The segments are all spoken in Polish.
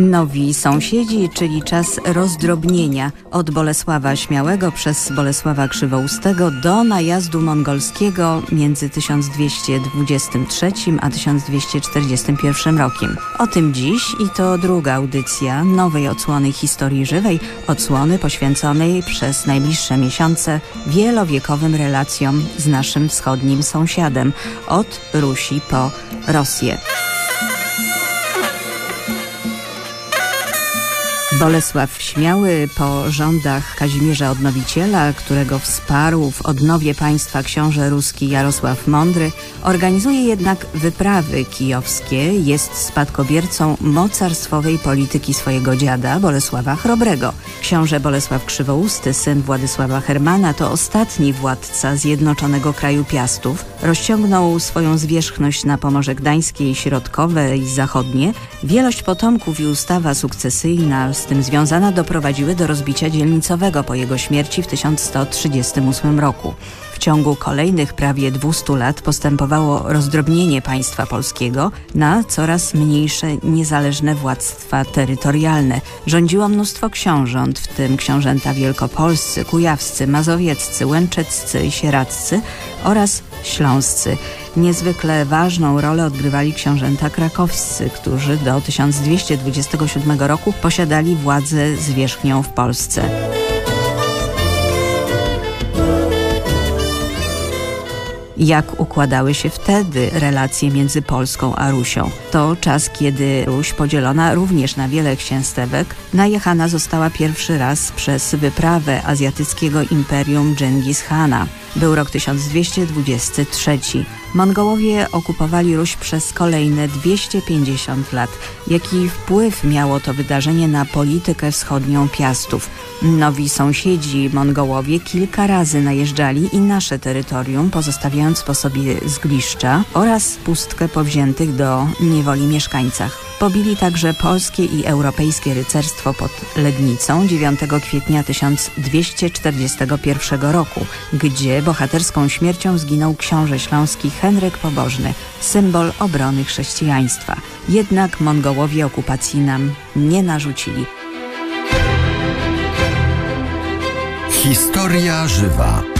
Nowi sąsiedzi, czyli czas rozdrobnienia od Bolesława Śmiałego przez Bolesława Krzywoustego do najazdu mongolskiego między 1223 a 1241 rokiem. O tym dziś i to druga audycja nowej odsłony historii żywej, odsłony poświęconej przez najbliższe miesiące wielowiekowym relacjom z naszym wschodnim sąsiadem, od Rusi po Rosję. Bolesław Śmiały po rządach Kazimierza Odnowiciela, którego wsparł w odnowie państwa książę ruski Jarosław Mądry, organizuje jednak wyprawy kijowskie, jest spadkobiercą mocarstwowej polityki swojego dziada Bolesława Chrobrego. Książę Bolesław Krzywousty, syn Władysława Hermana, to ostatni władca zjednoczonego kraju Piastów. Rozciągnął swoją zwierzchność na Pomorze Gdańskie i Środkowe i Zachodnie. Wielość potomków i ustawa sukcesyjna z tym związana doprowadziły do rozbicia dzielnicowego po jego śmierci w 1138 roku. W ciągu kolejnych prawie 200 lat postępowało rozdrobnienie państwa polskiego na coraz mniejsze niezależne władztwa terytorialne. Rządziło mnóstwo książąt, w tym książęta wielkopolscy, kujawscy, mazowieccy, łęczeccy i oraz śląscy. Niezwykle ważną rolę odgrywali książęta krakowscy, którzy do 1227 roku posiadali władzę zwierzchnią w Polsce. jak układały się wtedy relacje między Polską a Rusią. To czas, kiedy Ruś podzielona również na wiele księstewek, najechana została pierwszy raz przez wyprawę azjatyckiego imperium Dżengis Hana. Był rok 1223. Mongołowie okupowali Ruś przez kolejne 250 lat. Jaki wpływ miało to wydarzenie na politykę wschodnią Piastów? Nowi sąsiedzi Mongołowie kilka razy najeżdżali i nasze terytorium, pozostawiając po sobie zgliszcza oraz pustkę powziętych do niewoli mieszkańcach. Pobili także polskie i europejskie rycerstwo pod Legnicą 9 kwietnia 1241 roku, gdzie bohaterską śmiercią zginął książę śląski Henryk Pobożny, symbol obrony chrześcijaństwa. Jednak Mongołowie okupacji nam nie narzucili. Historia żywa.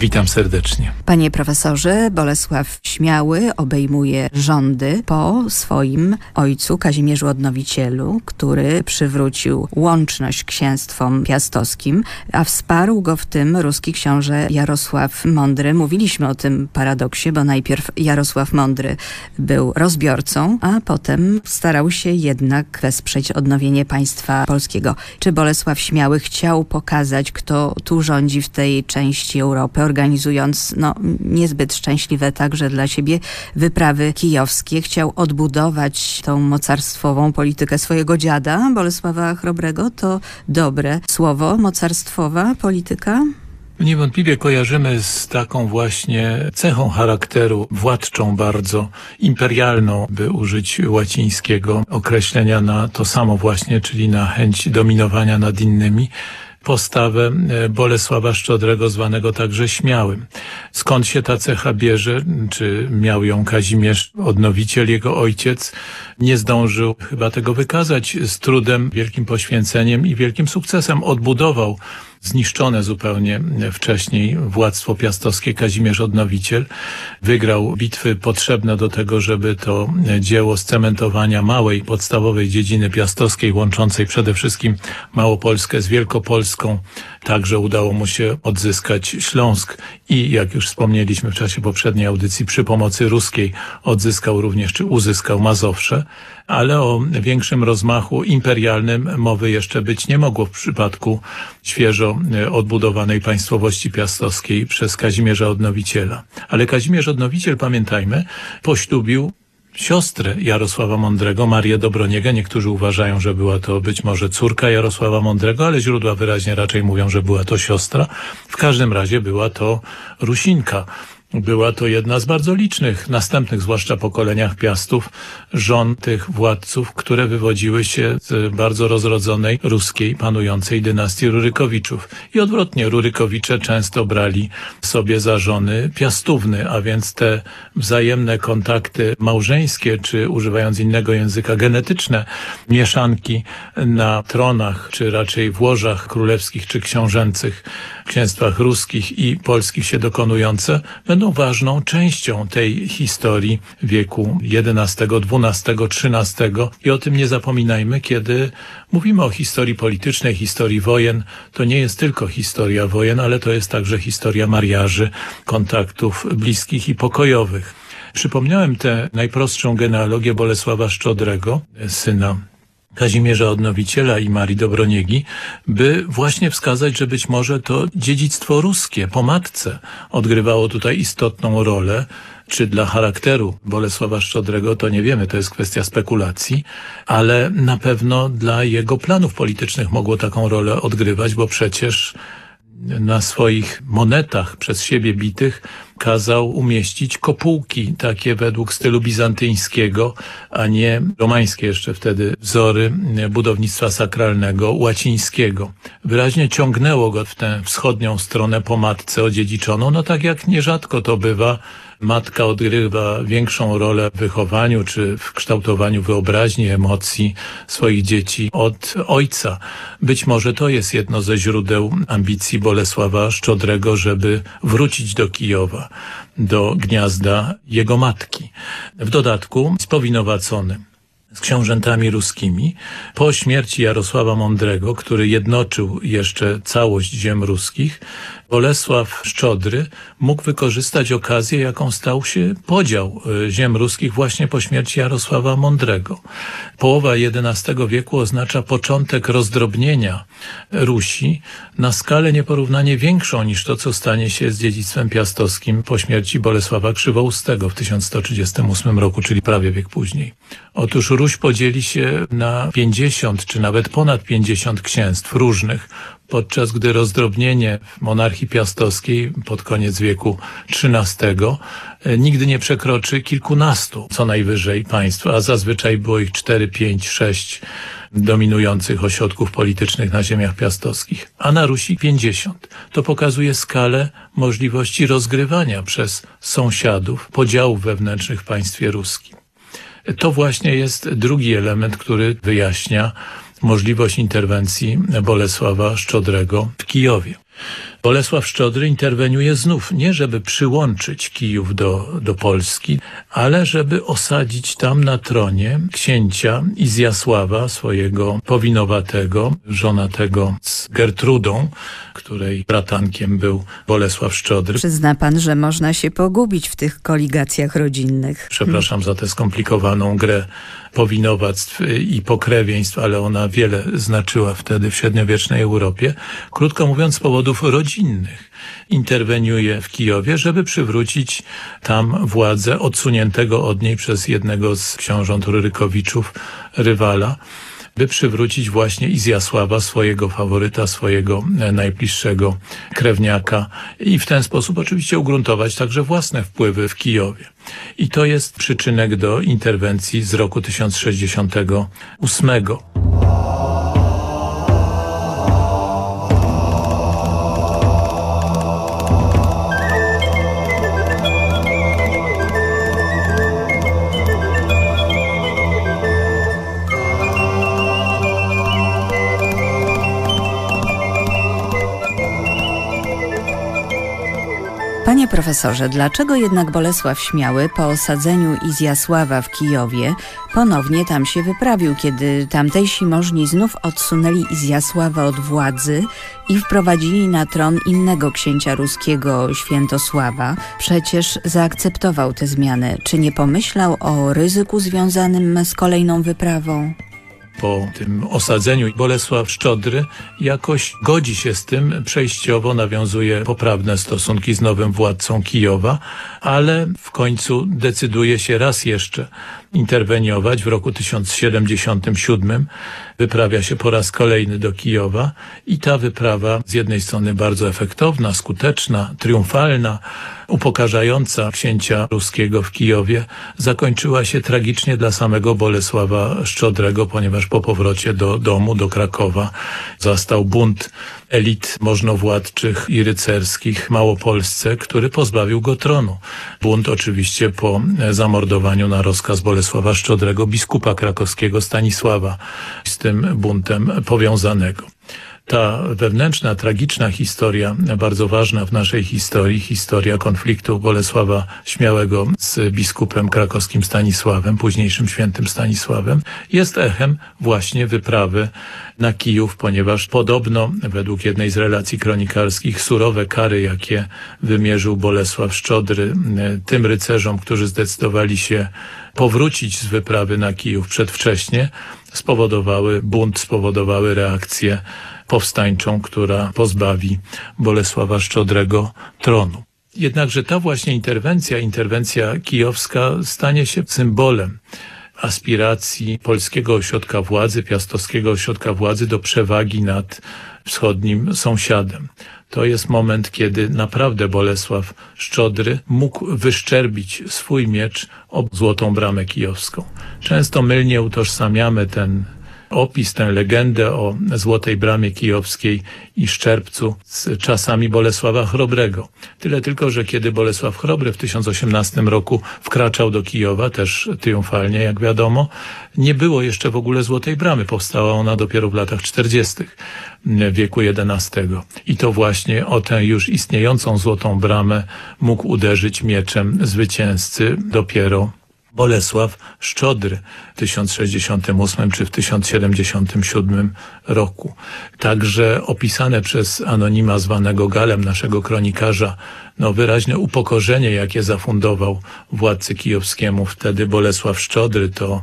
Witam serdecznie. Panie profesorze, Bolesław Śmiały obejmuje rządy po swoim ojcu Kazimierzu Odnowicielu, który przywrócił łączność księstwom piastowskim, a wsparł go w tym ruski książę Jarosław Mądry. Mówiliśmy o tym paradoksie, bo najpierw Jarosław Mądry był rozbiorcą, a potem starał się jednak wesprzeć odnowienie państwa polskiego. Czy Bolesław Śmiały chciał pokazać, kto tu rządzi w tej części Europy, organizując no, niezbyt szczęśliwe także dla siebie wyprawy kijowskie. Chciał odbudować tą mocarstwową politykę swojego dziada, Bolesława Chrobrego. To dobre słowo, mocarstwowa polityka? Niewątpliwie kojarzymy z taką właśnie cechą charakteru władczą bardzo, imperialną, by użyć łacińskiego określenia na to samo właśnie, czyli na chęć dominowania nad innymi postawę e, Bolesława Szczodrego, zwanego także Śmiałym. Skąd się ta cecha bierze? Czy miał ją Kazimierz Odnowiciel, jego ojciec? Nie zdążył chyba tego wykazać. Z trudem, wielkim poświęceniem i wielkim sukcesem odbudował zniszczone zupełnie wcześniej władztwo piastowskie Kazimierz Odnowiciel. Wygrał bitwy potrzebne do tego, żeby to dzieło scementowania małej, podstawowej dziedziny piastowskiej, łączącej przede wszystkim Małopolskę z Wielkopolską, Także udało mu się odzyskać Śląsk i jak już wspomnieliśmy w czasie poprzedniej audycji, przy pomocy ruskiej odzyskał również, czy uzyskał Mazowsze, ale o większym rozmachu imperialnym mowy jeszcze być nie mogło w przypadku świeżo e, odbudowanej państwowości piastowskiej przez Kazimierza Odnowiciela. Ale Kazimierz Odnowiciel, pamiętajmy, poślubił siostrę Jarosława Mądrego, Marię Dobroniegę. Niektórzy uważają, że była to być może córka Jarosława Mądrego, ale źródła wyraźnie raczej mówią, że była to siostra. W każdym razie była to Rusinka. Była to jedna z bardzo licznych, następnych zwłaszcza pokoleniach piastów, żon tych władców, które wywodziły się z bardzo rozrodzonej ruskiej panującej dynastii Rurykowiczów. I odwrotnie, Rurykowicze często brali sobie za żony piastówny, a więc te wzajemne kontakty małżeńskie, czy używając innego języka, genetyczne mieszanki na tronach, czy raczej w łożach królewskich czy książęcych, księstwach ruskich i polskich się dokonujące, będą ważną częścią tej historii wieku XI, XII, XIII i o tym nie zapominajmy, kiedy mówimy o historii politycznej, historii wojen. To nie jest tylko historia wojen, ale to jest także historia mariaży, kontaktów bliskich i pokojowych. Przypomniałem tę najprostszą genealogię Bolesława Szczodrego, syna Kazimierza Odnowiciela i Marii Dobroniegi, by właśnie wskazać, że być może to dziedzictwo ruskie po matce odgrywało tutaj istotną rolę, czy dla charakteru Bolesława Szczodrego, to nie wiemy, to jest kwestia spekulacji, ale na pewno dla jego planów politycznych mogło taką rolę odgrywać, bo przecież na swoich monetach przez siebie bitych kazał umieścić kopułki takie według stylu bizantyńskiego, a nie romańskie jeszcze wtedy wzory budownictwa sakralnego łacińskiego. Wyraźnie ciągnęło go w tę wschodnią stronę po matce odziedziczoną, no tak jak nierzadko to bywa matka odgrywa większą rolę w wychowaniu czy w kształtowaniu wyobraźni, emocji swoich dzieci od ojca. Być może to jest jedno ze źródeł ambicji Bolesława Szczodrego, żeby wrócić do Kijowa, do gniazda jego matki. W dodatku spowinowacony z książętami ruskimi. Po śmierci Jarosława Mądrego, który jednoczył jeszcze całość ziem ruskich, Bolesław Szczodry mógł wykorzystać okazję, jaką stał się podział e, ziem ruskich właśnie po śmierci Jarosława Mądrego. Połowa XI wieku oznacza początek rozdrobnienia Rusi na skalę nieporównanie większą niż to, co stanie się z dziedzictwem piastowskim po śmierci Bolesława Krzywoustego w 1138 roku, czyli prawie wiek później. Otóż Ruś podzieli się na 50 czy nawet ponad 50 księstw różnych, podczas gdy rozdrobnienie monarchii piastowskiej pod koniec wieku XIII e, nigdy nie przekroczy kilkunastu co najwyżej państw, a zazwyczaj było ich cztery, pięć, sześć dominujących ośrodków politycznych na ziemiach piastowskich, a na Rusi 50. To pokazuje skalę możliwości rozgrywania przez sąsiadów podziałów wewnętrznych w państwie ruskim. To właśnie jest drugi element, który wyjaśnia możliwość interwencji Bolesława Szczodrego w Kijowie. Bolesław Szczodry interweniuje znów nie żeby przyłączyć Kijów do, do Polski, ale żeby osadzić tam na tronie księcia Izjasława, swojego powinowatego, żonatego z Gertrudą, której bratankiem był Bolesław Szczodry. Przyzna pan, że można się pogubić w tych koligacjach rodzinnych. Przepraszam za tę skomplikowaną grę powinowactw i pokrewieństw, ale ona wiele znaczyła wtedy w średniowiecznej Europie. Krótko mówiąc, z powodów rodzinnych interweniuje w Kijowie, żeby przywrócić tam władzę odsuniętego od niej przez jednego z książąt Rurykowiczów, rywala by przywrócić właśnie Izjasława, swojego faworyta, swojego e, najbliższego krewniaka i w ten sposób oczywiście ugruntować także własne wpływy w Kijowie. I to jest przyczynek do interwencji z roku 1068. Panie profesorze, dlaczego jednak Bolesław Śmiały po osadzeniu Izjasława w Kijowie ponownie tam się wyprawił, kiedy tamtejsi możni znów odsunęli Izjasława od władzy i wprowadzili na tron innego księcia ruskiego, Świętosława? Przecież zaakceptował tę zmianę. Czy nie pomyślał o ryzyku związanym z kolejną wyprawą? Po tym osadzeniu. Bolesław Szczodry jakoś godzi się z tym, przejściowo nawiązuje poprawne stosunki z nowym władcą Kijowa, ale w końcu decyduje się raz jeszcze interweniować. W roku 1077 wyprawia się po raz kolejny do Kijowa i ta wyprawa z jednej strony bardzo efektowna, skuteczna, triumfalna, upokarzająca księcia ruskiego w Kijowie zakończyła się tragicznie dla samego Bolesława Szczodrego, ponieważ po powrocie do domu, do Krakowa zastał bunt elit możnowładczych i rycerskich Małopolsce, który pozbawił go tronu. Bunt oczywiście po zamordowaniu na rozkaz Bolesława Szczodrego biskupa krakowskiego Stanisława z tym buntem powiązanego ta wewnętrzna, tragiczna historia, bardzo ważna w naszej historii, historia konfliktu Bolesława Śmiałego z biskupem krakowskim Stanisławem, późniejszym świętym Stanisławem, jest echem właśnie wyprawy na Kijów, ponieważ podobno, według jednej z relacji kronikarskich, surowe kary, jakie wymierzył Bolesław Szczodry e, tym rycerzom, którzy zdecydowali się powrócić z wyprawy na Kijów przedwcześnie, spowodowały bunt, spowodowały reakcję powstańczą, która pozbawi Bolesława Szczodrego tronu. Jednakże ta właśnie interwencja, interwencja kijowska stanie się symbolem aspiracji polskiego ośrodka władzy, piastowskiego ośrodka władzy do przewagi nad wschodnim sąsiadem. To jest moment, kiedy naprawdę Bolesław Szczodry mógł wyszczerbić swój miecz o złotą bramę kijowską. Często mylnie utożsamiamy ten opis, tę legendę o Złotej Bramie Kijowskiej i Szczerbcu z czasami Bolesława Chrobrego. Tyle tylko, że kiedy Bolesław Chrobry w 1018 roku wkraczał do Kijowa, też triumfalnie, jak wiadomo, nie było jeszcze w ogóle Złotej Bramy. Powstała ona dopiero w latach 40. wieku XI. I to właśnie o tę już istniejącą Złotą Bramę mógł uderzyć mieczem zwycięzcy dopiero Bolesław Szczodry w 1068 czy w 1077 roku. Także opisane przez anonima zwanego Galem, naszego kronikarza, no wyraźne upokorzenie, jakie zafundował władcy kijowskiemu wtedy Bolesław Szczodry, to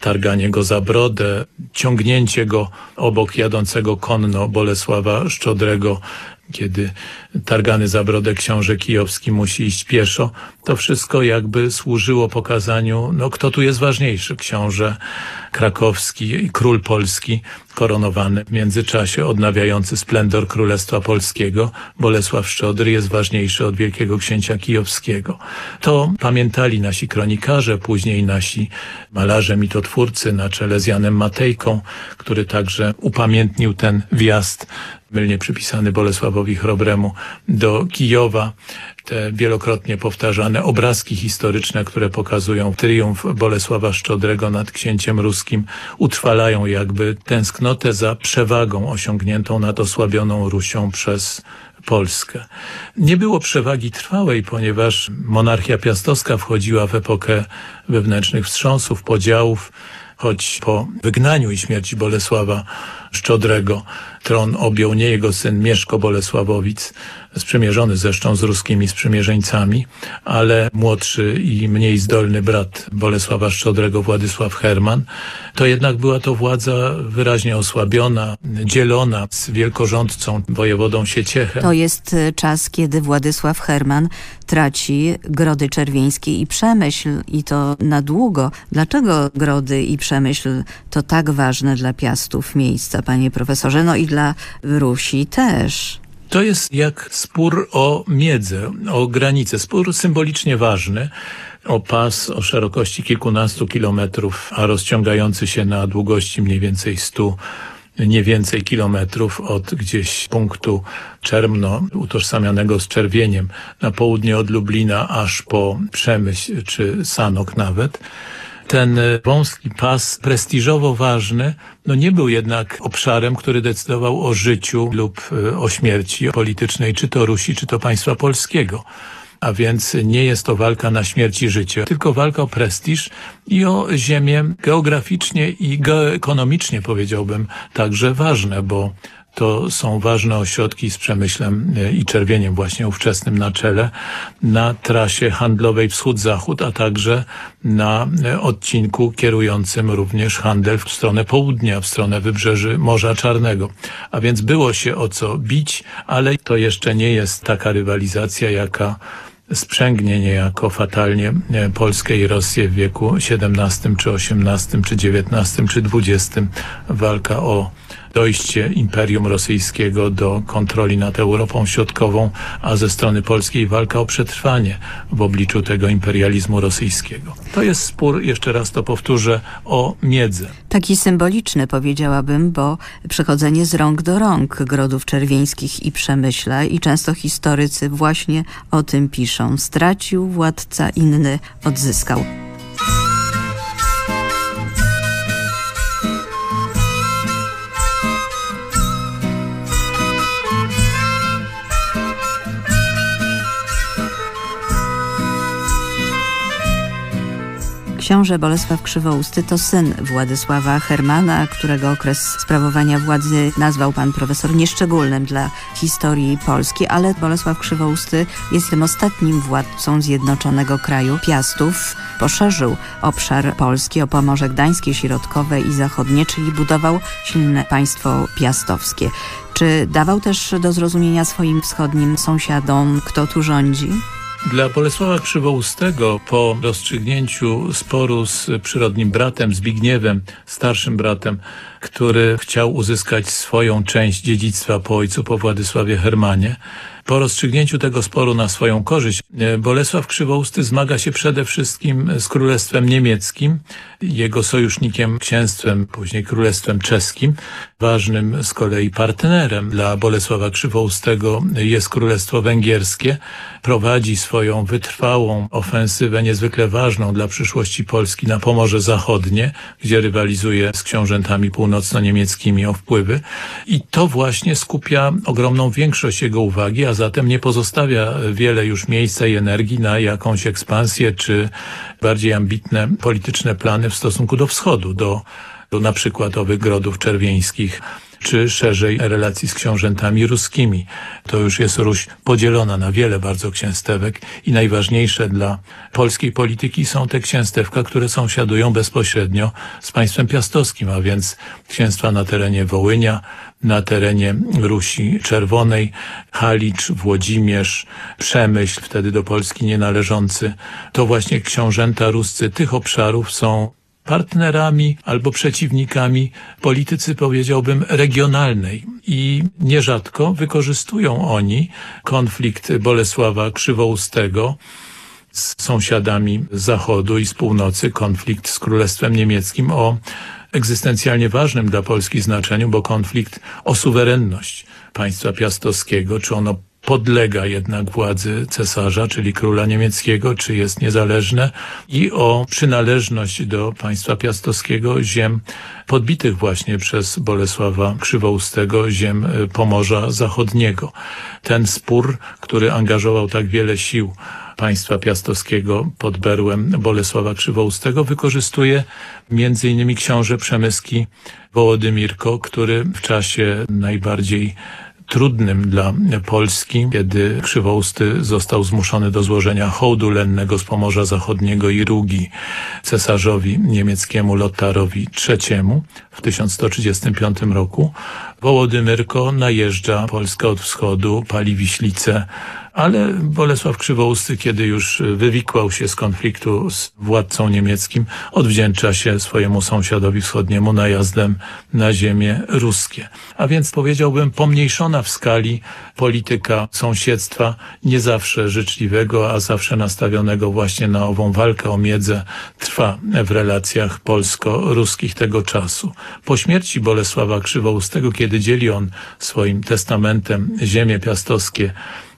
targanie go za brodę, ciągnięcie go obok jadącego konno Bolesława Szczodrego kiedy targany za brodę książę kijowski musi iść pieszo, to wszystko jakby służyło pokazaniu, no kto tu jest ważniejszy, książę krakowski i król polski koronowany w międzyczasie, odnawiający splendor Królestwa Polskiego, Bolesław Szczodry jest ważniejszy od wielkiego księcia kijowskiego. To pamiętali nasi kronikarze, później nasi malarze, mitotwórcy na czele z Janem Matejką, który także upamiętnił ten wjazd mylnie przypisany Bolesławowi Chrobremu do Kijowa. Te wielokrotnie powtarzane obrazki historyczne, które pokazują triumf Bolesława Szczodrego nad księciem ruskim, utrwalają jakby tęsknotę za przewagą osiągniętą nad osłabioną Rusią przez Polskę. Nie było przewagi trwałej, ponieważ monarchia piastowska wchodziła w epokę wewnętrznych wstrząsów, podziałów, choć po wygnaniu i śmierci Bolesława Szczodrego tron objął nie jego syn Mieszko Bolesławowic, sprzymierzony zresztą z ruskimi sprzymierzeńcami, ale młodszy i mniej zdolny brat Bolesława Szczodrego, Władysław Herman, to jednak była to władza wyraźnie osłabiona, dzielona z wielkorządcą wojewodą Sieciechem. To jest e, czas, kiedy Władysław Herman traci Grody Czerwieńskie i Przemyśl i to na długo. Dlaczego Grody i Przemyśl to tak ważne dla Piastów miejsca, panie profesorze? No i dla Rusi też. To jest jak spór o miedzę, o granice. Spór symbolicznie ważny o pas o szerokości kilkunastu kilometrów, a rozciągający się na długości mniej więcej stu nie więcej kilometrów od gdzieś punktu Czermno, utożsamianego z Czerwieniem, na południe od Lublina, aż po Przemyśl czy Sanok nawet ten wąski pas prestiżowo ważny, no nie był jednak obszarem, który decydował o życiu lub e, o śmierci politycznej, czy to Rusi, czy to państwa polskiego. a więc nie jest to walka na śmierć i życie, tylko walka o prestiż i o ziemię geograficznie i geoekonomicznie powiedziałbym także ważne, bo to są ważne ośrodki z przemyślem e, i czerwieniem właśnie ówczesnym na czele na trasie handlowej wschód-zachód, a także na e, odcinku kierującym również handel w stronę południa, w stronę wybrzeży Morza Czarnego. A więc było się o co bić, ale to jeszcze nie jest taka rywalizacja, jaka sprzęgnie niejako fatalnie e, Polskę i Rosję w wieku XVII, czy XVIII, czy XIX, czy XX. Walka o dojście Imperium Rosyjskiego do kontroli nad Europą Środkową, a ze strony polskiej walka o przetrwanie w obliczu tego imperializmu rosyjskiego. To jest spór, jeszcze raz to powtórzę, o miedzę. Taki symboliczny powiedziałabym, bo przechodzenie z rąk do rąk Grodów Czerwieńskich i Przemyśla i często historycy właśnie o tym piszą. Stracił władca inny, odzyskał. Książę Bolesław Krzywousty to syn Władysława Hermana, którego okres sprawowania władzy nazwał pan profesor nieszczególnym dla historii Polski, ale Bolesław Krzywousty jest tym ostatnim władcą zjednoczonego kraju Piastów. Poszerzył obszar Polski o Pomorze Gdańskie, Środkowe i Zachodnie, czyli budował silne państwo piastowskie. Czy dawał też do zrozumienia swoim wschodnim sąsiadom, kto tu rządzi? Dla Bolesława Krzywoustego po rozstrzygnięciu sporu z przyrodnim bratem Zbigniewem, starszym bratem, który chciał uzyskać swoją część dziedzictwa po ojcu, po Władysławie Hermanie, po rozstrzygnięciu tego sporu na swoją korzyść e, Bolesław Krzywousty zmaga się przede wszystkim z Królestwem Niemieckim, jego sojusznikiem księstwem, później Królestwem Czeskim. Ważnym z kolei partnerem dla Bolesława Krzywoustego jest Królestwo Węgierskie. Prowadzi swoją wytrwałą ofensywę, niezwykle ważną dla przyszłości Polski na Pomorze Zachodnie, gdzie rywalizuje z książętami północno-niemieckimi o wpływy. I to właśnie skupia ogromną większość jego uwagi, a zatem nie pozostawia wiele już miejsca i energii na jakąś ekspansję czy bardziej ambitne polityczne plany w stosunku do wschodu, do, do na przykład owych grodów czerwieńskich czy szerzej relacji z książętami ruskimi. To już jest Ruś podzielona na wiele bardzo księstewek i najważniejsze dla polskiej polityki są te księstewka, które sąsiadują bezpośrednio z państwem piastowskim, a więc księstwa na terenie Wołynia, na terenie Rusi Czerwonej, Halicz, Włodzimierz, Przemyśl, wtedy do Polski nie należący. To właśnie książęta ruscy tych obszarów są partnerami albo przeciwnikami politycy, powiedziałbym, regionalnej. I nierzadko wykorzystują oni konflikt Bolesława Krzywoustego z sąsiadami zachodu i z północy, konflikt z Królestwem Niemieckim o egzystencjalnie ważnym dla Polski znaczeniu, bo konflikt o suwerenność państwa piastowskiego, czy ono podlega jednak władzy cesarza, czyli króla niemieckiego, czy jest niezależne i o przynależność do państwa piastowskiego ziem podbitych właśnie przez Bolesława Krzywoustego, ziem e, Pomorza Zachodniego. Ten spór, który angażował tak wiele sił państwa piastowskiego pod berłem Bolesława Krzywoustego wykorzystuje innymi książę Przemyski Wołodymirko, który w czasie najbardziej trudnym dla Polski, kiedy Krzywousty został zmuszony do złożenia hołdu lennego z Pomorza Zachodniego i Rugi cesarzowi niemieckiemu Lotarowi III w 1135 roku. Wołodymyrko najeżdża Polskę od wschodu, pali Wiślicę, ale Bolesław Krzywousty, kiedy już wywikłał się z konfliktu z władcą niemieckim, odwdzięcza się swojemu sąsiadowi wschodniemu najazdem na ziemię ruskie. A więc powiedziałbym pomniejszona w skali polityka sąsiedztwa, nie zawsze życzliwego, a zawsze nastawionego właśnie na ową walkę o miedzę, trwa w relacjach polsko-ruskich tego czasu. Po śmierci Bolesława Krzywoustego, kiedy dzieli on swoim testamentem ziemie piastowskie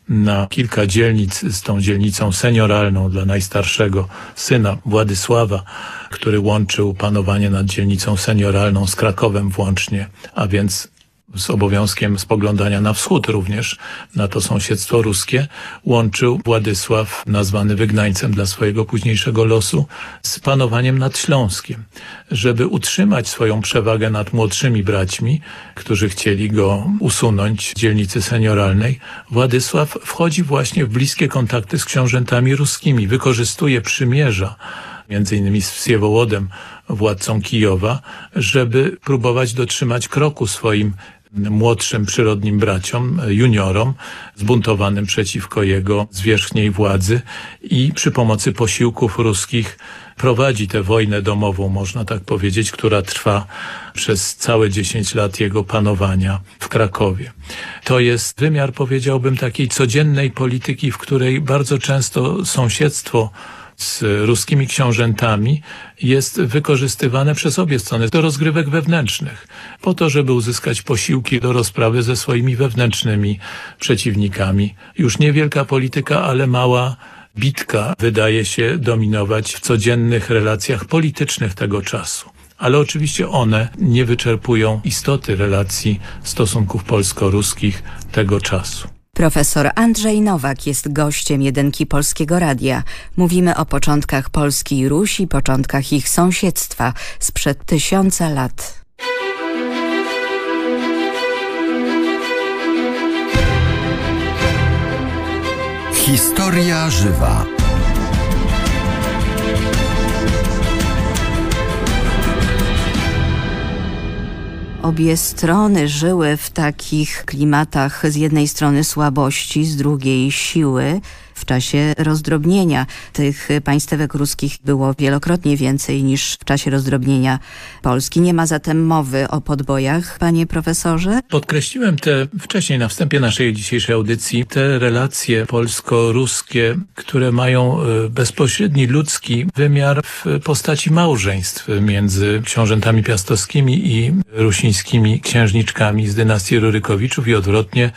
na kilka dzielnic z tą dzielnicą senioralną dla najstarszego syna Władysława, który łączył panowanie nad dzielnicą senioralną z Krakowem włącznie, a więc z obowiązkiem spoglądania na wschód również, na to sąsiedztwo ruskie, łączył Władysław, nazwany wygnańcem dla swojego późniejszego losu, z panowaniem nad Śląskiem. Żeby utrzymać swoją przewagę nad młodszymi braćmi, którzy chcieli go usunąć z dzielnicy senioralnej, Władysław wchodzi właśnie w bliskie kontakty z książętami ruskimi, wykorzystuje przymierza, między innymi z Wsiewołodem, władcą Kijowa, żeby próbować dotrzymać kroku swoim młodszym przyrodnim braciom, juniorom, zbuntowanym przeciwko jego zwierzchniej władzy i przy pomocy posiłków ruskich prowadzi tę wojnę domową, można tak powiedzieć, która trwa przez całe 10 lat jego panowania w Krakowie. To jest wymiar, powiedziałbym, takiej codziennej polityki, w której bardzo często sąsiedztwo z ruskimi książętami jest wykorzystywane przez obie strony do rozgrywek wewnętrznych, po to, żeby uzyskać posiłki do rozprawy ze swoimi wewnętrznymi przeciwnikami. Już niewielka polityka, ale mała bitka wydaje się dominować w codziennych relacjach politycznych tego czasu ale oczywiście one nie wyczerpują istoty relacji stosunków polsko-ruskich tego czasu. Profesor Andrzej Nowak jest gościem Jedynki Polskiego Radia. Mówimy o początkach Polski i Rusi, początkach ich sąsiedztwa sprzed tysiąca lat. Historia żywa. Obie strony żyły w takich klimatach. Z jednej strony słabości, z drugiej siły w czasie rozdrobnienia. Tych państwek ruskich było wielokrotnie więcej niż w czasie rozdrobnienia Polski. Nie ma zatem mowy o podbojach, panie profesorze? Podkreśliłem te wcześniej na wstępie naszej dzisiejszej audycji, te relacje polsko-ruskie, które mają e, bezpośredni ludzki wymiar w postaci małżeństw między książętami piastowskimi i rusińskimi księżniczkami z dynastii Rurykowiczów i odwrotnie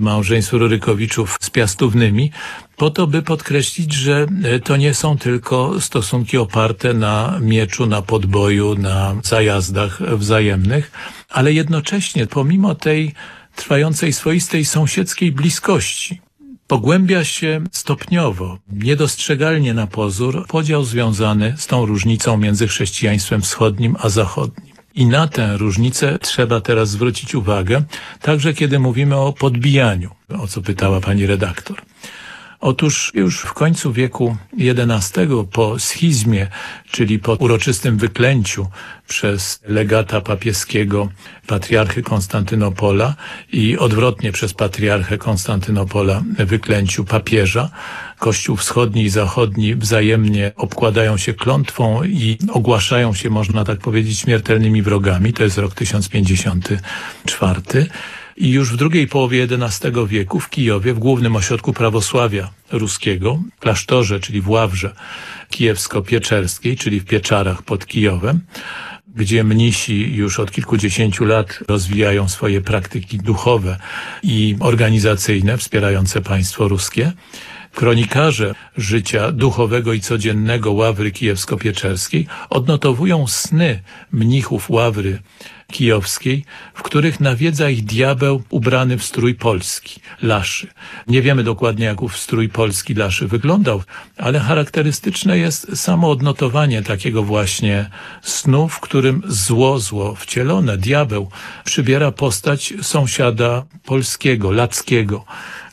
małżeństwo Rurykowiczów z Piastównymi, po to, by podkreślić, że e, to nie są tylko stosunki oparte na mieczu, na podboju, na zajazdach wzajemnych, ale jednocześnie pomimo tej trwającej swoistej sąsiedzkiej bliskości, pogłębia się stopniowo, niedostrzegalnie na pozór, podział związany z tą różnicą między chrześcijaństwem wschodnim a zachodnim. I na tę różnicę trzeba teraz zwrócić uwagę, także kiedy mówimy o podbijaniu, o co pytała pani redaktor. Otóż już w końcu wieku XI po schizmie, czyli po uroczystym wyklęciu przez legata papieskiego patriarchy Konstantynopola i odwrotnie przez patriarchę Konstantynopola wyklęciu papieża, Kościół wschodni i zachodni wzajemnie obkładają się klątwą i ogłaszają się, można tak powiedzieć, śmiertelnymi wrogami. To jest rok 1054. I już w drugiej połowie XI wieku w Kijowie, w głównym ośrodku prawosławia ruskiego, klasztorze, czyli w Ławrze kijewsko-pieczerskiej, czyli w Pieczarach pod Kijowem, gdzie mnisi już od kilkudziesięciu lat rozwijają swoje praktyki duchowe i organizacyjne wspierające państwo ruskie. Kronikarze życia duchowego i codziennego Ławry Kijewsko-Pieczerskiej odnotowują sny mnichów Ławry kijowskiej, w których nawiedza ich diabeł ubrany w strój polski, laszy. Nie wiemy dokładnie, jak ów strój polski laszy wyglądał, ale charakterystyczne jest samo odnotowanie takiego właśnie snu, w którym zło, zło wcielone, diabeł przybiera postać sąsiada polskiego, lackiego,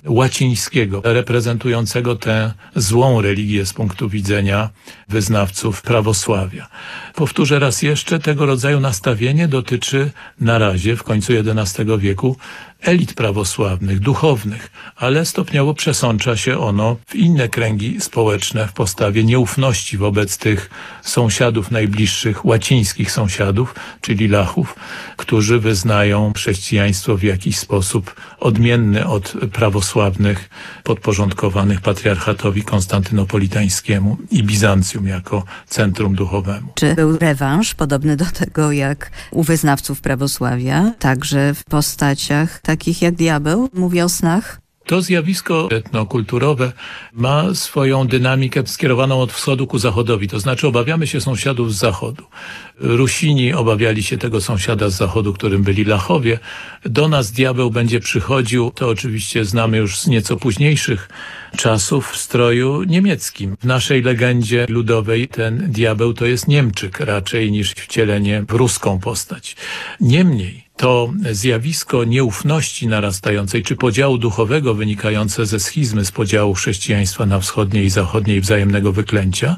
łacińskiego, reprezentującego tę złą religię z punktu widzenia wyznawców prawosławia. Powtórzę raz jeszcze, tego rodzaju nastawienie dotyczy na razie, w końcu XI wieku, elit prawosławnych, duchownych, ale stopniowo przesącza się ono w inne kręgi społeczne w postawie nieufności wobec tych sąsiadów najbliższych, łacińskich sąsiadów, czyli Lachów, którzy wyznają chrześcijaństwo w jakiś sposób odmienny od prawosławnych, podporządkowanych patriarchatowi konstantynopolitańskiemu i Bizancjum jako centrum duchowemu. Czy był rewanż podobny do tego jak u wyznawców prawosławia, także w postaciach takich jak diabeł? Mówię o snach? To zjawisko etnokulturowe ma swoją dynamikę skierowaną od wschodu ku zachodowi, to znaczy obawiamy się sąsiadów z zachodu. Rusini obawiali się tego sąsiada z zachodu, którym byli Lachowie. Do nas diabeł będzie przychodził, to oczywiście znamy już z nieco późniejszych czasów w stroju niemieckim. W naszej legendzie ludowej ten diabeł to jest Niemczyk raczej niż wcielenie w ruską postać. Niemniej to zjawisko nieufności narastającej, czy podziału duchowego wynikające ze schizmy z podziału chrześcijaństwa na wschodnie i zachodnie i wzajemnego wyklęcia,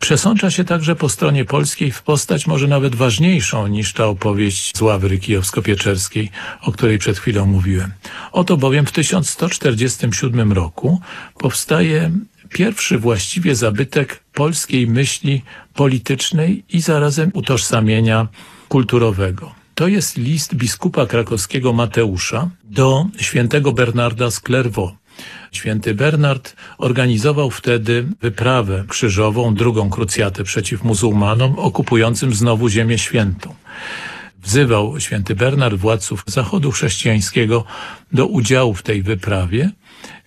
przesącza się także po stronie polskiej w postać może nawet ważniejszą niż ta opowieść z Ławry Kijowsko-Pieczerskiej, o której przed chwilą mówiłem. Oto bowiem w 1147 roku powstaje pierwszy właściwie zabytek polskiej myśli politycznej i zarazem utożsamienia kulturowego. To jest list biskupa krakowskiego Mateusza do świętego Bernarda z Clairvaux. Święty Bernard organizował wtedy wyprawę krzyżową, drugą krucjatę przeciw muzułmanom okupującym znowu Ziemię Świętą. Wzywał święty Bernard władców Zachodu chrześcijańskiego do udziału w tej wyprawie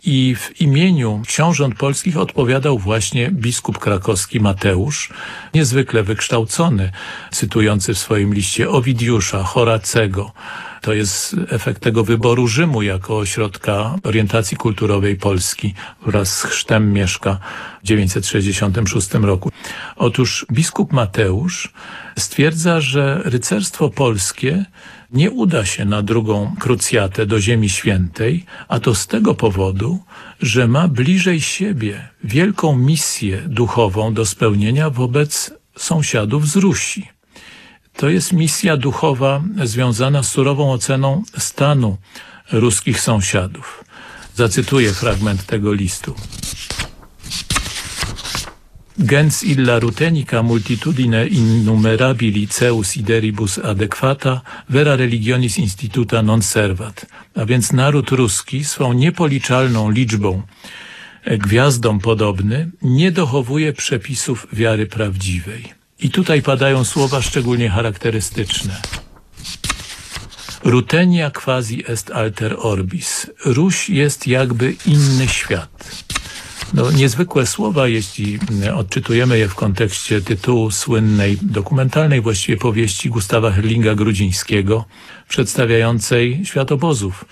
i w imieniu książąt polskich odpowiadał właśnie biskup krakowski Mateusz, niezwykle wykształcony, cytujący w swoim liście Owidiusza, Horacego. To jest efekt tego wyboru Rzymu jako ośrodka orientacji kulturowej Polski wraz z chrztem Mieszka w 966 roku. Otóż biskup Mateusz stwierdza, że rycerstwo polskie nie uda się na drugą krucjatę do Ziemi Świętej, a to z tego powodu, że ma bliżej siebie wielką misję duchową do spełnienia wobec sąsiadów z Rusi. To jest misja duchowa związana z surową oceną stanu ruskich sąsiadów. Zacytuję fragment tego listu. Gens illa rutenica multitudine innumerabili ceus ideribus adequata vera religionis instituta non servat. A więc naród ruski swą niepoliczalną liczbą gwiazdom podobny nie dochowuje przepisów wiary prawdziwej. I tutaj padają słowa szczególnie charakterystyczne. Rutenia quasi est alter orbis. Ruś jest jakby inny świat. No, niezwykłe słowa, jeśli odczytujemy je w kontekście tytułu słynnej, dokumentalnej właściwie powieści Gustawa Herlinga Grudzińskiego, przedstawiającej świat obozów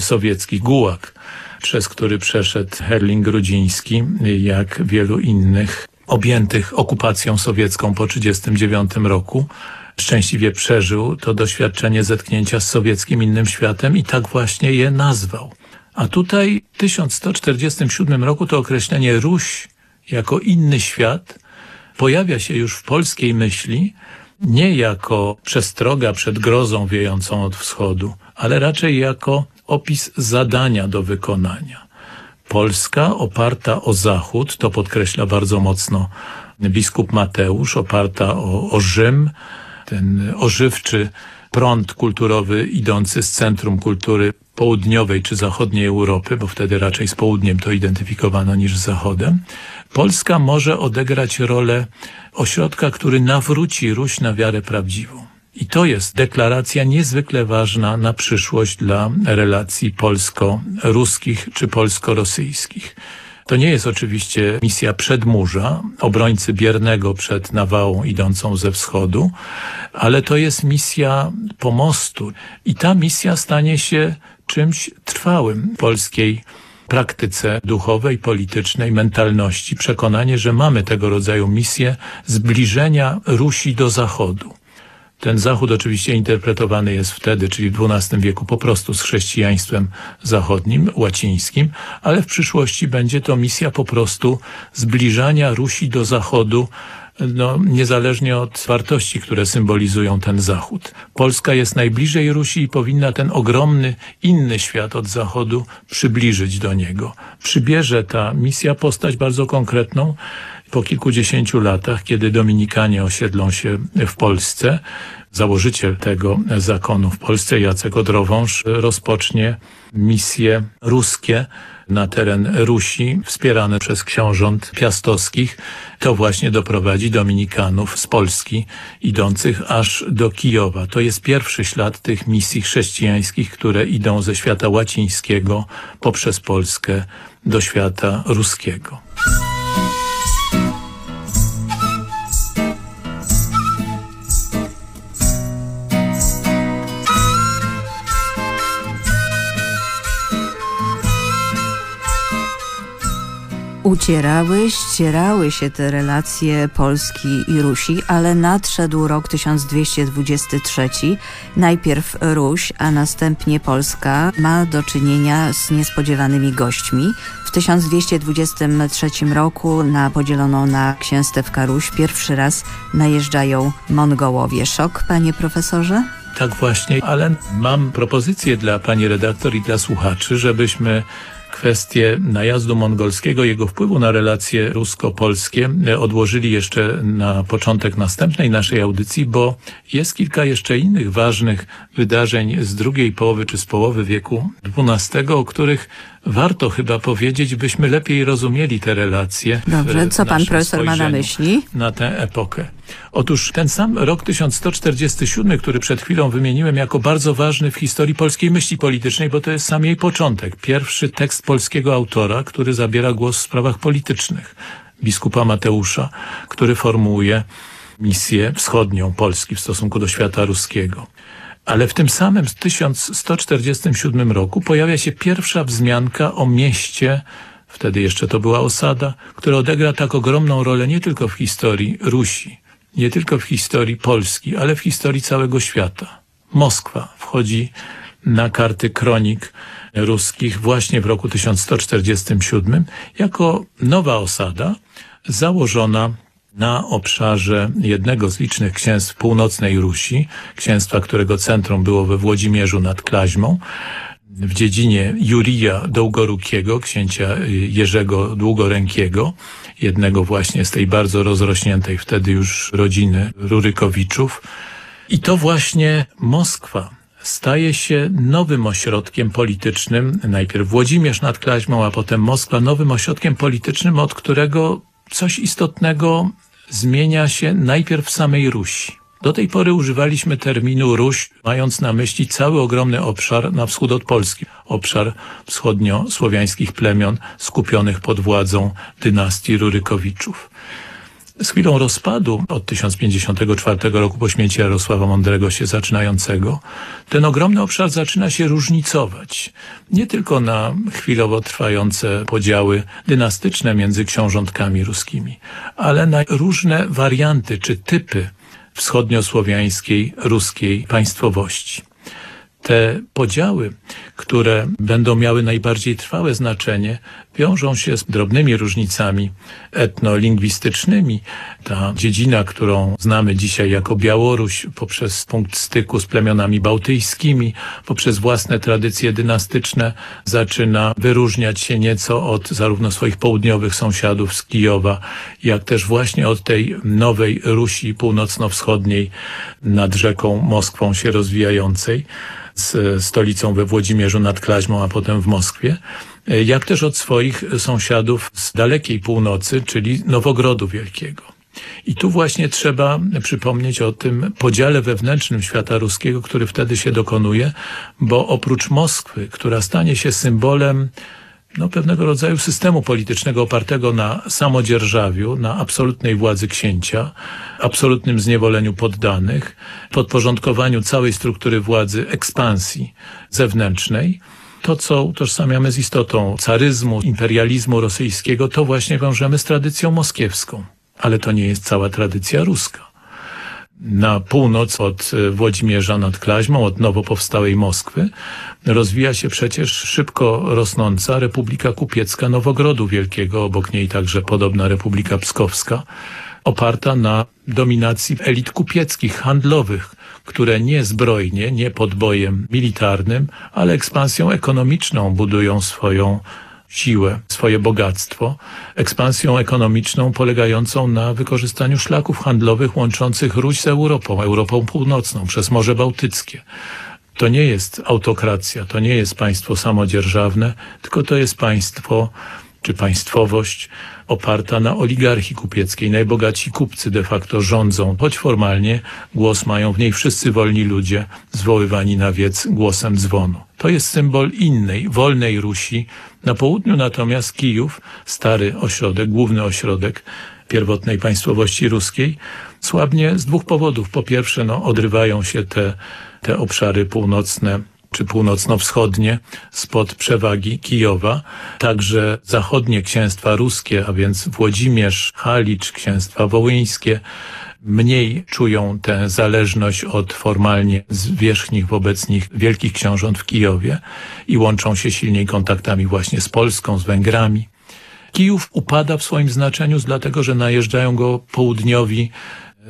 sowieckich, Gułak, przez który przeszedł Herling Grudziński, jak wielu innych objętych okupacją sowiecką po 1939 roku. Szczęśliwie przeżył to doświadczenie zetknięcia z sowieckim innym światem i tak właśnie je nazwał. A tutaj w 1147 roku to określenie Ruś jako inny świat pojawia się już w polskiej myśli nie jako przestroga przed grozą wiejącą od wschodu, ale raczej jako opis zadania do wykonania. Polska oparta o Zachód, to podkreśla bardzo mocno biskup Mateusz, oparta o, o Rzym, ten ożywczy prąd kulturowy idący z centrum kultury południowej czy zachodniej Europy, bo wtedy raczej z południem to identyfikowano niż z zachodem, Polska może odegrać rolę ośrodka, który nawróci Ruś na wiarę prawdziwą. I to jest deklaracja niezwykle ważna na przyszłość dla relacji polsko-ruskich czy polsko-rosyjskich. To nie jest oczywiście misja przedmurza, obrońcy biernego przed nawałą idącą ze wschodu, ale to jest misja pomostu. I ta misja stanie się czymś trwałym polskiej praktyce duchowej, politycznej, mentalności. Przekonanie, że mamy tego rodzaju misję zbliżenia Rusi do Zachodu. Ten Zachód oczywiście interpretowany jest wtedy, czyli w XII wieku po prostu z chrześcijaństwem zachodnim, łacińskim, ale w przyszłości będzie to misja po prostu zbliżania Rusi do Zachodu, no, niezależnie od wartości, które symbolizują ten Zachód. Polska jest najbliżej Rusi i powinna ten ogromny, inny świat od Zachodu przybliżyć do niego. Przybierze ta misja postać bardzo konkretną, po kilkudziesięciu latach, kiedy Dominikanie osiedlą się w Polsce, założyciel tego zakonu w Polsce, Jacek Odrowąż, rozpocznie misje ruskie na teren Rusi, wspierane przez książąt piastowskich. To właśnie doprowadzi Dominikanów z Polski, idących aż do Kijowa. To jest pierwszy ślad tych misji chrześcijańskich, które idą ze świata łacińskiego poprzez Polskę do świata ruskiego. Ucierały, ścierały się te relacje Polski i Rusi, ale nadszedł rok 1223. Najpierw Ruś, a następnie Polska ma do czynienia z niespodziewanymi gośćmi. W 1223 roku na podzieloną na księstewka Ruś pierwszy raz najeżdżają Mongołowie. Szok, panie profesorze? Tak właśnie, ale mam propozycję dla pani redaktor i dla słuchaczy, żebyśmy kwestię najazdu mongolskiego, jego wpływu na relacje rusko-polskie e, odłożyli jeszcze na początek następnej naszej audycji, bo jest kilka jeszcze innych ważnych wydarzeń z drugiej połowy czy z połowy wieku XII, o których warto chyba powiedzieć, byśmy lepiej rozumieli te relacje. Dobrze, co pan profesor ma na myśli? Na tę epokę. Otóż ten sam rok 1147, który przed chwilą wymieniłem jako bardzo ważny w historii polskiej myśli politycznej, bo to jest sam jej początek. Pierwszy tekst polskiego autora, który zabiera głos w sprawach politycznych. Biskupa Mateusza, który formułuje misję wschodnią Polski w stosunku do świata ruskiego. Ale w tym samym 1147 roku pojawia się pierwsza wzmianka o mieście, wtedy jeszcze to była osada, która odegra tak ogromną rolę nie tylko w historii Rusi, nie tylko w historii Polski, ale w historii całego świata. Moskwa wchodzi na karty kronik ruskich właśnie w roku 1147 jako nowa osada założona na obszarze jednego z licznych księstw północnej Rusi, księstwa, którego centrum było we Włodzimierzu nad Klaźmą, w dziedzinie Jurija Dołgorukiego, księcia Jerzego Długorękiego, jednego właśnie z tej bardzo rozrośniętej wtedy już rodziny Rurykowiczów. I to właśnie Moskwa staje się nowym ośrodkiem politycznym, najpierw Włodzimierz nad Klaźmą, a potem Moskwa, nowym ośrodkiem politycznym, od którego coś istotnego zmienia się najpierw w samej Rusi. Do tej pory używaliśmy terminu Ruś, mając na myśli cały ogromny obszar na wschód od Polski, obszar wschodniosłowiańskich plemion skupionych pod władzą dynastii Rurykowiczów. Z chwilą rozpadu od 1054 roku po śmierci Jarosława Mądrego się zaczynającego, ten ogromny obszar zaczyna się różnicować. Nie tylko na chwilowo trwające podziały dynastyczne między książątkami ruskimi, ale na różne warianty czy typy wschodniosłowiańskiej, ruskiej państwowości te podziały, które będą miały najbardziej trwałe znaczenie, wiążą się z drobnymi różnicami etnolingwistycznymi. Ta dziedzina, którą znamy dzisiaj jako Białoruś, poprzez punkt styku z plemionami bałtyjskimi, poprzez własne tradycje dynastyczne, zaczyna wyróżniać się nieco od zarówno swoich południowych sąsiadów z Kijowa, jak też właśnie od tej nowej Rusi północno-wschodniej nad rzeką Moskwą się rozwijającej z stolicą we Włodzimierzu nad Klaźmą, a potem w Moskwie, jak też od swoich sąsiadów z dalekiej północy, czyli Nowogrodu Wielkiego. I tu właśnie trzeba przypomnieć o tym podziale wewnętrznym świata ruskiego, który wtedy się dokonuje, bo oprócz Moskwy, która stanie się symbolem no, pewnego rodzaju systemu politycznego opartego na samodzierżawiu, na absolutnej władzy księcia, absolutnym zniewoleniu poddanych, podporządkowaniu całej struktury władzy ekspansji zewnętrznej. To, co utożsamiamy z istotą caryzmu, imperializmu rosyjskiego, to właśnie wiążemy z tradycją moskiewską. Ale to nie jest cała tradycja ruska na północ od e, Włodzimierza nad Klaźmą, od nowo powstałej Moskwy, rozwija się przecież szybko rosnąca Republika Kupiecka Nowogrodu Wielkiego, obok niej także podobna Republika Pskowska, oparta na dominacji elit kupieckich, handlowych, które nie zbrojnie, nie podbojem militarnym, ale ekspansją ekonomiczną budują swoją siłę, swoje bogactwo, ekspansją ekonomiczną polegającą na wykorzystaniu szlaków handlowych łączących Ruś z Europą, Europą Północną przez Morze Bałtyckie. To nie jest autokracja, to nie jest państwo samodzierżawne, tylko to jest państwo czy państwowość oparta na oligarchii kupieckiej. Najbogaci kupcy de facto rządzą, choć formalnie głos mają w niej wszyscy wolni ludzie, zwoływani na wiec głosem dzwonu. To jest symbol innej, wolnej Rusi. Na południu natomiast Kijów, stary ośrodek, główny ośrodek pierwotnej państwowości ruskiej, słabnie z dwóch powodów. Po pierwsze, no, odrywają się te, te obszary północne czy północno-wschodnie spod przewagi Kijowa. Także zachodnie księstwa ruskie, a więc Włodzimierz, Halicz, księstwa wołyńskie, mniej czują tę zależność od formalnie zwierzchnich wobec nich wielkich książąt w Kijowie i łączą się silniej kontaktami właśnie z Polską, z Węgrami. Kijów upada w swoim znaczeniu dlatego, że najeżdżają go południowi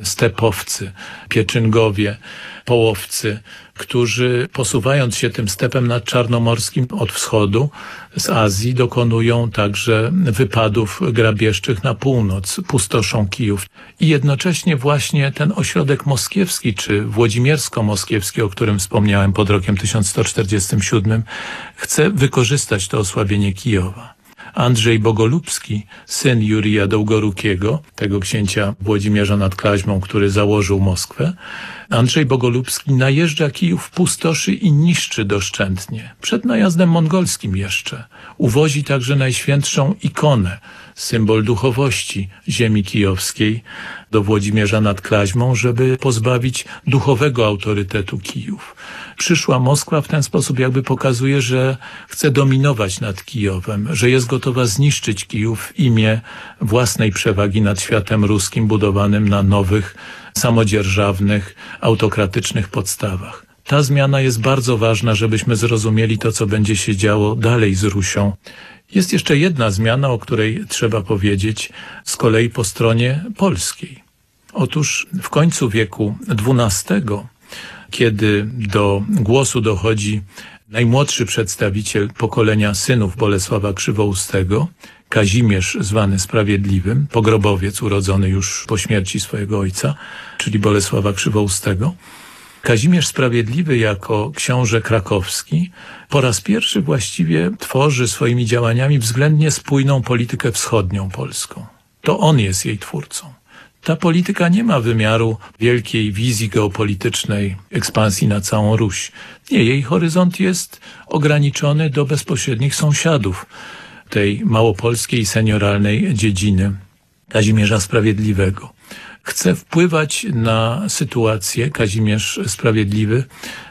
stepowcy, pieczyngowie, połowcy, którzy posuwając się tym stepem nadczarnomorskim od wschodu z Azji dokonują także wypadów grabieżczych na północ, pustoszą Kijów. I jednocześnie właśnie ten ośrodek moskiewski, czy włodzimiersko-moskiewski, o którym wspomniałem pod rokiem 1147, chce wykorzystać to osłabienie Kijowa. Andrzej Bogolubski, syn Jurija Dołgorukiego, tego księcia Włodzimierza nad Klaźmą, który założył Moskwę, Andrzej Bogolubski najeżdża Kijów, pustoszy i niszczy doszczętnie. Przed najazdem mongolskim jeszcze. Uwozi także najświętszą ikonę, symbol duchowości ziemi kijowskiej do Włodzimierza nad Klaźmą, żeby pozbawić duchowego autorytetu Kijów. Przyszła Moskwa w ten sposób jakby pokazuje, że chce dominować nad Kijowem, że jest gotowa zniszczyć Kijów w imię własnej przewagi nad światem ruskim budowanym na nowych, samodzierżawnych, autokratycznych podstawach. Ta zmiana jest bardzo ważna, żebyśmy zrozumieli to, co będzie się działo dalej z Rusią. Jest jeszcze jedna zmiana, o której trzeba powiedzieć, z kolei po stronie polskiej. Otóż w końcu wieku XII, kiedy do głosu dochodzi najmłodszy przedstawiciel pokolenia synów Bolesława Krzywoustego, Kazimierz zwany Sprawiedliwym, pogrobowiec urodzony już po śmierci swojego ojca, czyli Bolesława Krzywoustego. Kazimierz Sprawiedliwy jako książę krakowski po raz pierwszy właściwie tworzy swoimi działaniami względnie spójną politykę wschodnią polską. To on jest jej twórcą. Ta polityka nie ma wymiaru wielkiej wizji geopolitycznej, ekspansji na całą Ruś. Nie, jej horyzont jest ograniczony do bezpośrednich sąsiadów tej małopolskiej senioralnej dziedziny Kazimierza Sprawiedliwego. Chce wpływać na sytuację Kazimierz Sprawiedliwy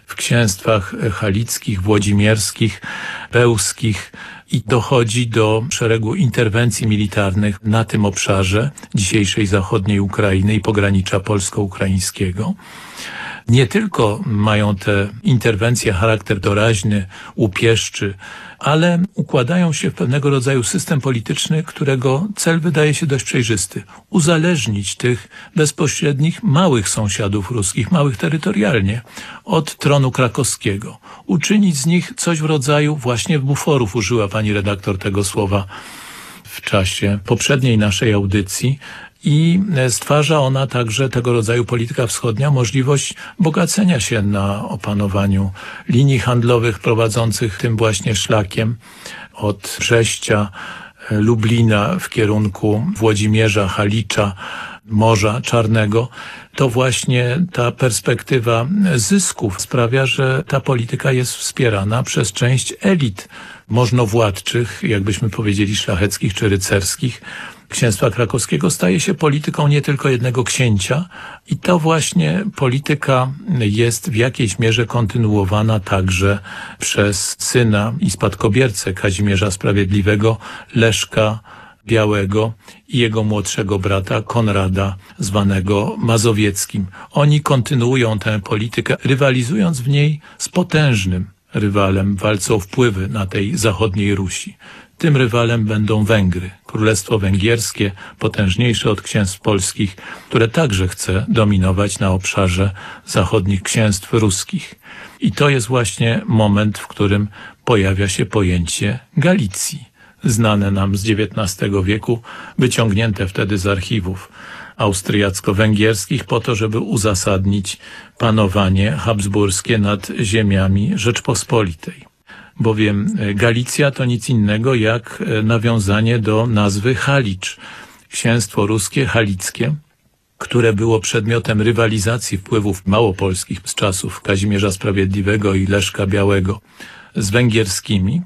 w księstwach halickich, włodzimierskich, pełskich, i dochodzi do szeregu interwencji militarnych na tym obszarze dzisiejszej zachodniej Ukrainy i pogranicza polsko-ukraińskiego. Nie tylko mają te interwencje charakter doraźny, upieszczy, ale układają się w pewnego rodzaju system polityczny, którego cel wydaje się dość przejrzysty. Uzależnić tych bezpośrednich małych sąsiadów ruskich, małych terytorialnie, od tronu krakowskiego. Uczynić z nich coś w rodzaju właśnie buforów, użyła pani redaktor tego słowa w czasie poprzedniej naszej audycji, i stwarza ona także tego rodzaju polityka wschodnia możliwość bogacenia się na opanowaniu linii handlowych prowadzących tym właśnie szlakiem od Brześcia, Lublina w kierunku Włodzimierza, Halicza, Morza Czarnego, to właśnie ta perspektywa zysków sprawia, że ta polityka jest wspierana przez część elit możnowładczych, jakbyśmy powiedzieli szlacheckich czy rycerskich, księstwa krakowskiego staje się polityką nie tylko jednego księcia i to właśnie polityka jest w jakiejś mierze kontynuowana także przez syna i spadkobiercę Kazimierza Sprawiedliwego, Leszka Białego i jego młodszego brata Konrada, zwanego Mazowieckim. Oni kontynuują tę politykę, rywalizując w niej z potężnym rywalem w walce o wpływy na tej zachodniej Rusi. Tym rywalem będą Węgry, Królestwo Węgierskie, potężniejsze od księstw polskich, które także chce dominować na obszarze zachodnich księstw ruskich. I to jest właśnie moment, w którym pojawia się pojęcie Galicji. znane nam z XIX wieku, wyciągnięte wtedy z archiwów austriacko-węgierskich po to, żeby uzasadnić panowanie habsburskie nad ziemiami Rzeczpospolitej. Bowiem Galicja to nic innego jak nawiązanie do nazwy Halicz, księstwo ruskie halickie, które było przedmiotem rywalizacji wpływów małopolskich z czasów Kazimierza Sprawiedliwego i Leszka Białego z węgierskimi,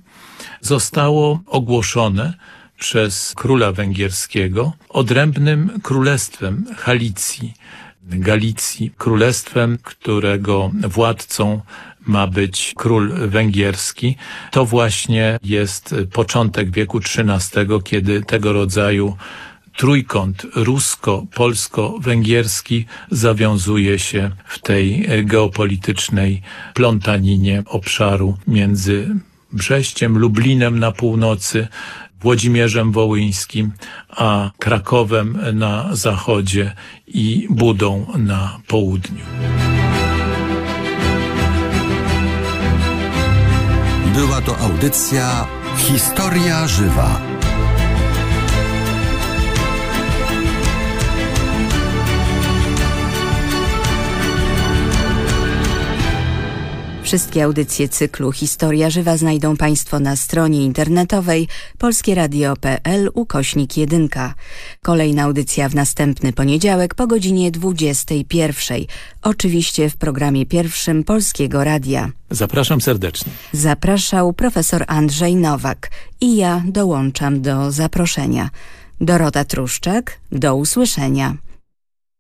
zostało ogłoszone przez króla węgierskiego odrębnym królestwem Halicji, Galicji, królestwem, którego władcą ma być król węgierski. To właśnie jest początek wieku XIII, kiedy tego rodzaju trójkąt rusko-polsko-węgierski zawiązuje się w tej geopolitycznej plątaninie obszaru między Brześciem, Lublinem na północy, Włodzimierzem Wołyńskim, a Krakowem na zachodzie i Budą na południu. Była to audycja Historia Żywa. Wszystkie audycje cyklu Historia Żywa znajdą Państwo na stronie internetowej polskieradio.pl ukośnik 1. Kolejna audycja w następny poniedziałek po godzinie 21. Oczywiście w programie pierwszym Polskiego Radia. Zapraszam serdecznie. Zapraszał profesor Andrzej Nowak i ja dołączam do zaproszenia. Dorota Truszczak, do usłyszenia.